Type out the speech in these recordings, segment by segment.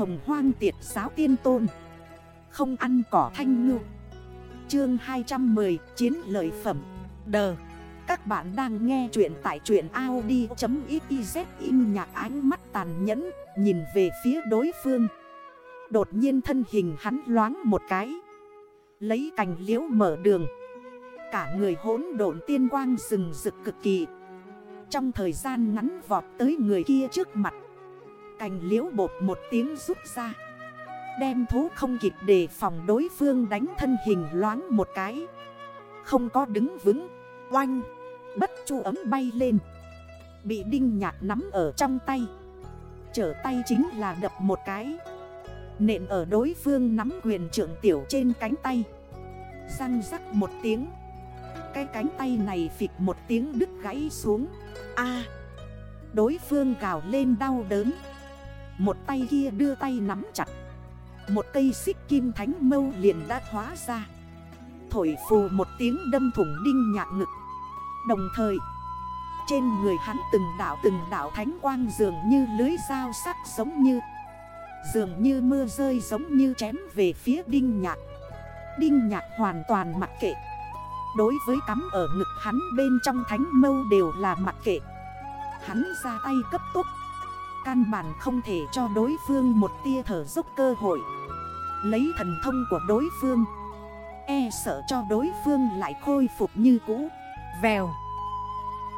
hồng hoang tiệt giáo tiên tôn. Không ăn cỏ thanh ngư. Chương 210 Chiến lợi phẩm. Đờ. Các bạn đang nghe chuyện tại chuyện Audi.xyz im nhạc ánh mắt tàn nhẫn, Nhìn về phía đối phương. Đột nhiên thân hình hắn loáng một cái. Lấy cành liễu mở đường. Cả người hốn độn tiên quang rừng rực cực kỳ. Trong thời gian ngắn vọt tới người kia trước mặt. Cành liễu bột một tiếng rút ra. Đem thú không kịp để phòng đối phương đánh thân hình loáng một cái. Không có đứng vững, Oanh, Bất chu ấm bay lên. Bị đinh nhạt nắm ở trong tay. Trở tay chính là đập một cái. Nện ở đối phương nắm quyền trưởng tiểu trên cánh tay. Răng rắc một tiếng. Cái cánh tay này phịch một tiếng đứt gãy xuống. A! Đối phương gào lên đau đớn. Một tay kia đưa tay nắm chặt. Một cây xích kim thánh mâu liền đã hóa ra. Thổi phù một tiếng đâm thủng đinh nhạc ngực. Đồng thời, Trên người hắn từng đảo từng đảo thánh quang dường như lưới dao sắc giống như, Dường như mưa rơi giống như chém về phía đinh nhạc. Đinh nhạc hoàn toàn mặc kệ. Đối với cắm ở ngực hắn bên trong thánh mâu đều là mặc kệ. Hắn ra tay cấp tốc Căn bản không thể cho đối phương một tia thở dốc cơ hội. Lấy thần thông của đối phương. E sợ cho đối phương lại khôi phục như cũ. Vèo.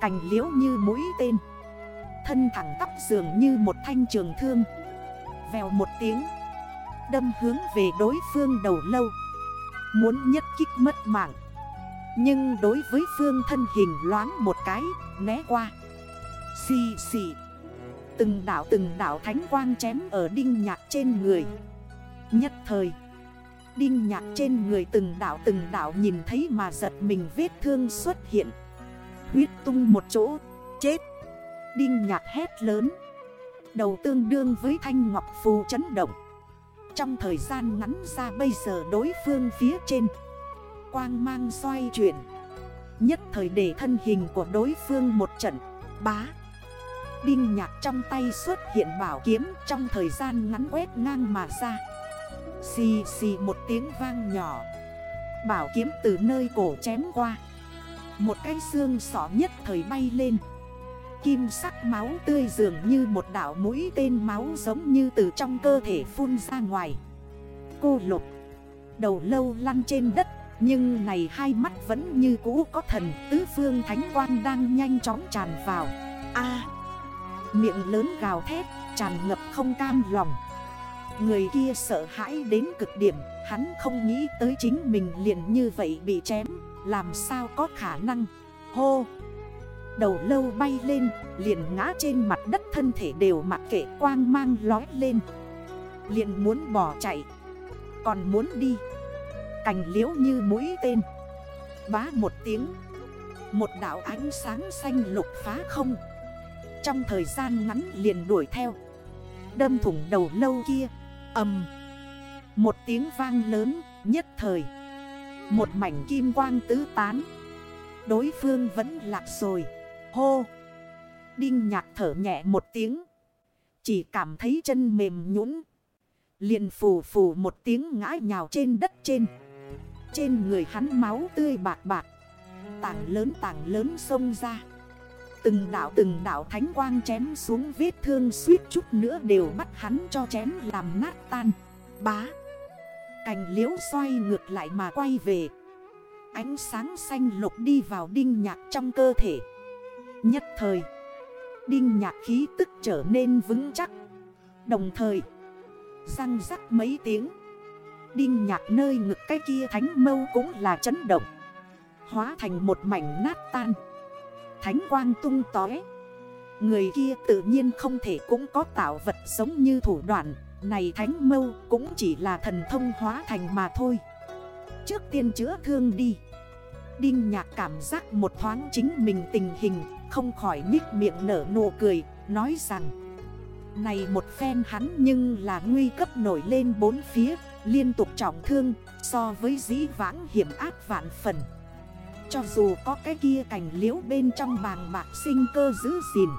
Cành liễu như mũi tên. Thân thẳng tắp dường như một thanh trường thương. Vèo một tiếng. Đâm hướng về đối phương đầu lâu. Muốn nhất kích mất mạng. Nhưng đối với phương thân hình loáng một cái, Né qua. Xì xì. Từng đảo từng đảo thánh quang chém ở đinh nhạc trên người. Nhất thời, Đinh nhạc trên người từng đảo từng đảo nhìn thấy mà giật mình vết thương xuất hiện. Huyết tung một chỗ, Chết. Đinh nhạc hét lớn. Đầu tương đương với thanh ngọc phù chấn động. Trong thời gian ngắn ra bây giờ đối phương phía trên, Quang mang xoay chuyển. Nhất thời để thân hình của đối phương một trận, Bá. Đinh nhạc trong tay xuất hiện bảo kiếm Trong thời gian ngắn quét ngang mà ra. Xì xì một tiếng vang nhỏ. Bảo kiếm từ nơi cổ chém qua. Một cái xương sỏ nhất thời bay lên. Kim sắc máu tươi dường như một đảo mũi tên máu giống như từ trong cơ thể phun ra ngoài. Cô lục. Đầu lâu lăn trên đất, Nhưng này hai mắt vẫn như cũ có thần Tứ phương thánh quan đang nhanh chóng tràn vào. A Miệng lớn gào thét, Tràn ngập không cam lòng. Người kia sợ hãi đến cực điểm, Hắn không nghĩ tới chính mình liền như vậy bị chém, Làm sao có khả năng? Hô! Đầu lâu bay lên, Liền ngã trên mặt đất, thân thể đều mặc kệ quang mang lói lên. Liền muốn bỏ chạy, Còn muốn đi. Cành liễu như mũi tên. Bá một tiếng, Một đảo ánh sáng xanh lục phá không. Trong thời gian ngắn liền đuổi theo. Đâm thủng đầu lâu kia Âm Một tiếng vang lớn, nhất thời. Một mảnh kim quang tứ tán. Đối phương vẫn lạc rồi. Hô. Đinh nhạc thở nhẹ một tiếng. Chỉ cảm thấy chân mềm nhũn. Liền phù phù một tiếng ngã nhào trên đất trên. Trên người hắn máu tươi bạc bạc. Tảng lớn tảng lớn sông ra. Từng đảo từng đảo thánh quang chém xuống vết thương suýt chút nữa đều bắt hắn cho chém làm nát tan. Bá. Cành liễu xoay ngược lại mà quay về. Ánh sáng xanh lục đi vào đinh nhạc trong cơ thể. Nhất thời, Đinh nhạc khí tức trở nên vững chắc. Đồng thời, Răng rắc mấy tiếng. Đinh nhạc nơi ngực cái kia thánh mâu cũng là chấn động. Hóa thành một mảnh nát tan. Thánh quang tung tói Người kia tự nhiên không thể cũng có tạo vật giống như thủ đoạn. Này thánh mâu, cũng chỉ là thần thông hóa thành mà thôi. Trước tiên chữa thương đi. Đinh nhạc cảm giác một thoáng chính mình tình hình, Không khỏi nhích miệng nở nụ cười, Nói rằng, Này một phen hắn nhưng là nguy cấp nổi lên bốn phía, Liên tục trọng thương, So với dĩ vãng hiểm ác vạn phần. Cho dù có cái kia cảnh liễu bên trong bàng bạc sinh cơ giữ gìn,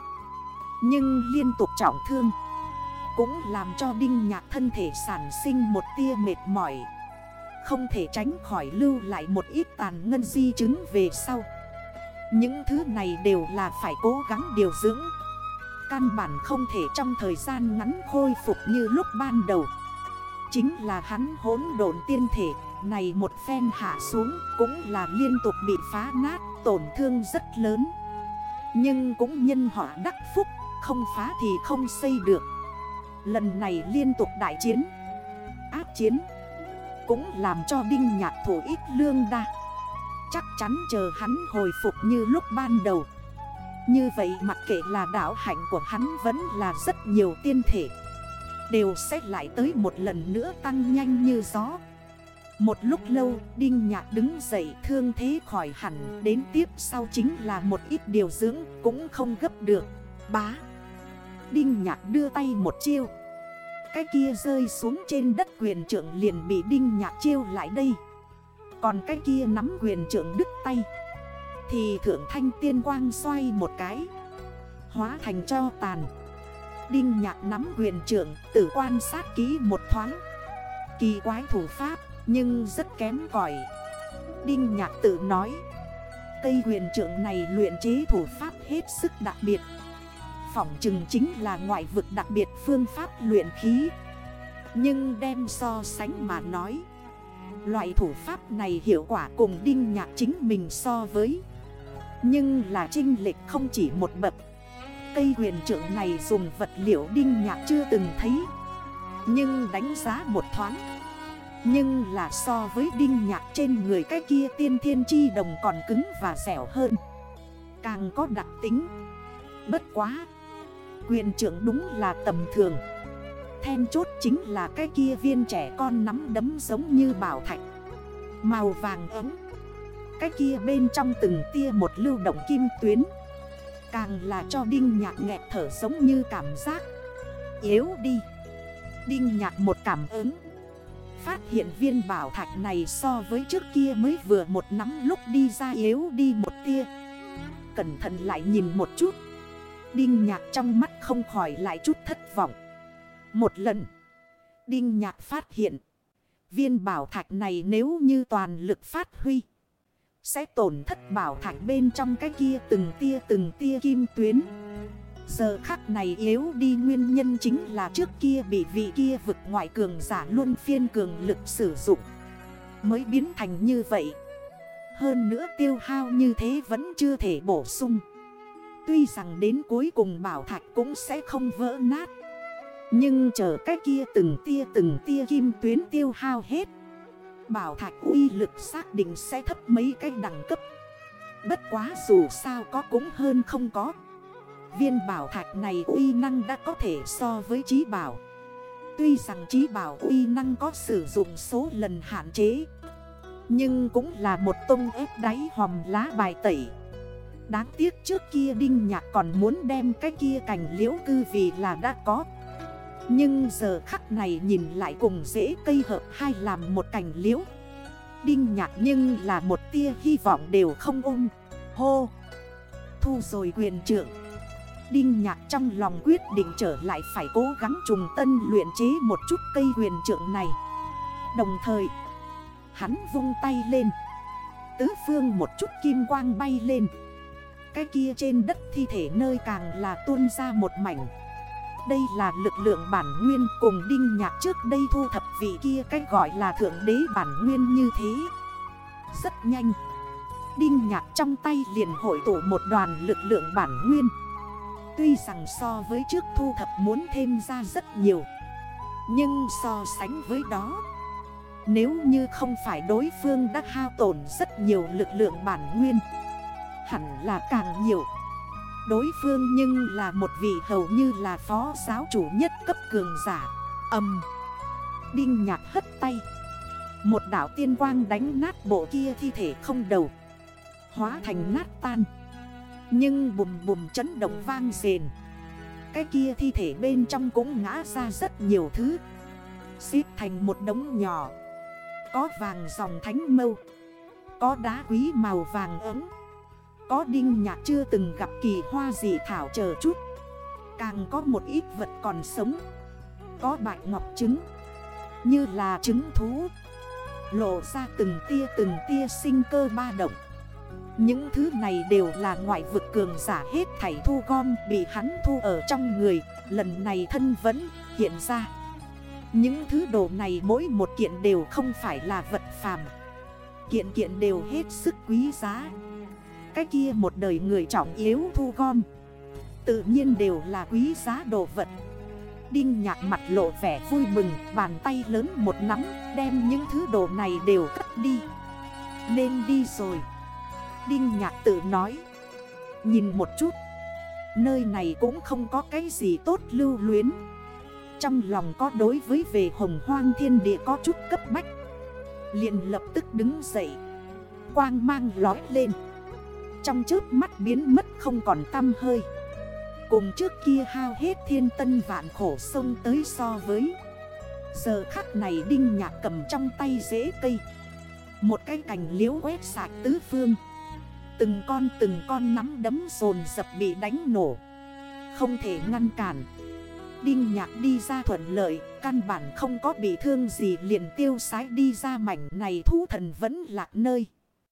Nhưng liên tục trọng thương Cũng làm cho Đinh Nhạc thân thể sản sinh một tia mệt mỏi, Không thể tránh khỏi lưu lại một ít tàn ngân di chứng về sau. Những thứ này đều là phải cố gắng điều dưỡng, Căn bản không thể trong thời gian ngắn khôi phục như lúc ban đầu. Chính là hắn hỗn độn tiên thể. Này một phen hạ xuống cũng là liên tục bị phá nát, Tổn thương rất lớn. Nhưng cũng nhân họa đắc phúc, Không phá thì không xây được. Lần này liên tục đại chiến Áp chiến, Cũng làm cho Đinh Nhạc thủ ít lương đa. Chắc chắn chờ hắn hồi phục như lúc ban đầu. Như vậy mặc kệ là đảo hạnh của hắn vẫn là rất nhiều tiên thể, Đều sẽ lại tới một lần nữa tăng nhanh như gió. Một lúc lâu, Đinh Nhạc đứng dậy thương thế khỏi hẳn, Đến tiếp sau chính là một ít điều dưỡng cũng không gấp được. Bá! Đinh Nhạc đưa tay một chiêu. Cái kia rơi xuống trên đất quyền trưởng liền bị Đinh Nhạc chiêu lại đây. Còn cái kia nắm quyền trưởng đứt tay. Thì thượng thanh tiên quang xoay một cái. Hóa thành cho tàn. Đinh nhạc nắm quyền trưởng, tử quan sát kỹ một thoáng. Kỳ quái thủ pháp nhưng rất kém cỏi. Đinh nhạc tự nói Cây Huyền trưởng này luyện chế thủ pháp hết sức đặc biệt. Phỏng chừng chính là ngoại vực đặc biệt phương pháp luyện khí. Nhưng đem so sánh mà nói, Loại thủ pháp này hiệu quả cùng đinh nhạc chính mình so với. Nhưng là trinh lệch không chỉ một bậc. Cây Huyền trưởng này dùng vật liệu đinh nhạc chưa từng thấy. Nhưng đánh giá một thoáng nhưng là so với đinh nhạc trên người cái kia tiên thiên chi đồng còn cứng và dẻo hơn. Càng có đặc tính. Bất quá. Quyền trưởng đúng là tầm thường. Then chốt chính là cái kia viên trẻ con nắm đấm giống như bảo thạch. Màu vàng ấm. Cái kia bên trong từng tia một lưu động kim tuyến. Càng là cho Đinh Nhạc nghẹt thở giống như cảm giác. Yếu đi. Đinh Nhạc một cảm ứng. Phát hiện viên bảo thạch này so với trước kia mới vừa một nắm lúc đi ra yếu đi một tia. Cẩn thận lại nhìn một chút. Đinh Nhạc trong mắt không khỏi lại chút thất vọng. Một lần, Đinh Nhạc phát hiện, Viên bảo thạch này nếu như toàn lực phát huy, sẽ tổn thất bảo thạch bên trong cái kia từng tia từng tia kim tuyến. Giờ khắc này yếu đi nguyên nhân chính là trước kia bị vị kia vực ngoại cường giả luôn phiên cường lực sử dụng. Mới biến thành như vậy. Hơn nữa tiêu hao như thế vẫn chưa thể bổ sung. Tuy rằng đến cuối cùng bảo thạch cũng sẽ không vỡ nát. Nhưng chờ cái kia từng tia từng tia kim tuyến tiêu hao hết, Bảo thạch uy lực xác định sẽ thấp mấy cái đẳng cấp. Bất quá dù sao có cũng hơn không có. Viên bảo thạch này uy năng đã có thể so với trí bảo. Tuy rằng trí bảo uy năng có sử dụng số lần hạn chế, Nhưng cũng là một tông ép đáy hòm lá bài tẩy. Đáng tiếc trước kia Đinh Nhạc còn muốn đem cái kia cảnh liễu cư vì là đã có. Nhưng giờ khắc này nhìn lại cùng dễ cây hợp hai làm một cảnh liễu. Đinh nhạc nhưng là một tia hy vọng đều không ôm. Hô! Thu rồi quyền trưởng. Đinh nhạc trong lòng quyết định trở lại phải cố gắng trùng tân luyện chế một chút cây huyền trưởng này. Đồng thời, Hắn vung tay lên. Tứ phương một chút kim quang bay lên. Cái kia trên đất thi thể nơi càng là tuôn ra một mảnh. Đây là lực lượng bản nguyên cùng đinh nhạc trước đây thu thập vị kia cách gọi là thượng đế bản nguyên như thế. Rất nhanh, Đinh nhạc trong tay liền hội tụ một đoàn lực lượng bản nguyên. Tuy rằng so với trước thu thập muốn thêm ra rất nhiều, Nhưng so sánh với đó, Nếu như không phải đối phương đã hao tổn rất nhiều lực lượng bản nguyên, Hẳn là càng nhiều. Đối phương nhưng là một vị hầu như là phó giáo chủ nhất cấp cường giả Âm Đinh nhạc hất tay. Một đảo tiên quang đánh nát bộ kia thi thể không đầu, Hóa thành nát tan. Nhưng bùm bùm chấn động vang rền. Cái kia thi thể bên trong cũng ngã ra rất nhiều thứ. Xếp thành một đống nhỏ. Có vàng dòng thánh mâu. Có đá quý màu vàng ấm. Có đinh nhạc chưa từng gặp kỳ hoa dị thảo chờ chút. Càng có một ít vật còn sống. Có bạch ngọc trứng. Như là trứng thú. Lộ ra từng tia từng tia sinh cơ ba động. Những thứ này đều là ngoại vực cường giả hết thảy thu gom Bị hắn thu ở trong người. Lần này thân vẫn hiện ra. Những thứ đồ này mỗi một kiện đều không phải là vật phàm. Kiện kiện đều hết sức quý giá. Cái kia một đời người trọng yếu thu gom, Tự nhiên đều là quý giá đồ vật. Đinh nhạc mặt lộ vẻ vui mừng, Bàn tay lớn một nắm, Đem những thứ đồ này đều cất đi. Nên đi rồi. Đinh nhạc tự nói. Nhìn một chút. Nơi này cũng không có cái gì tốt lưu luyến. Trong lòng có đối với về hồng hoang thiên địa có chút cấp bách. Liền lập tức đứng dậy. Quang mang lói lên. Trong trước mắt biến mất không còn tăm hơi. Cùng trước kia hao hết thiên tân vạn khổ sông tới so với. Giờ khắc này đinh nhạc cầm trong tay dễ cây. Một cái cành liễu quét sạc tứ phương. Từng con từng con nắm đấm dồn dập bị đánh nổ. Không thể ngăn cản. Đinh nhạc đi ra thuận lợi, Căn bản không có bị thương gì liền tiêu sái đi ra mảnh này thú thần vẫn lạc nơi.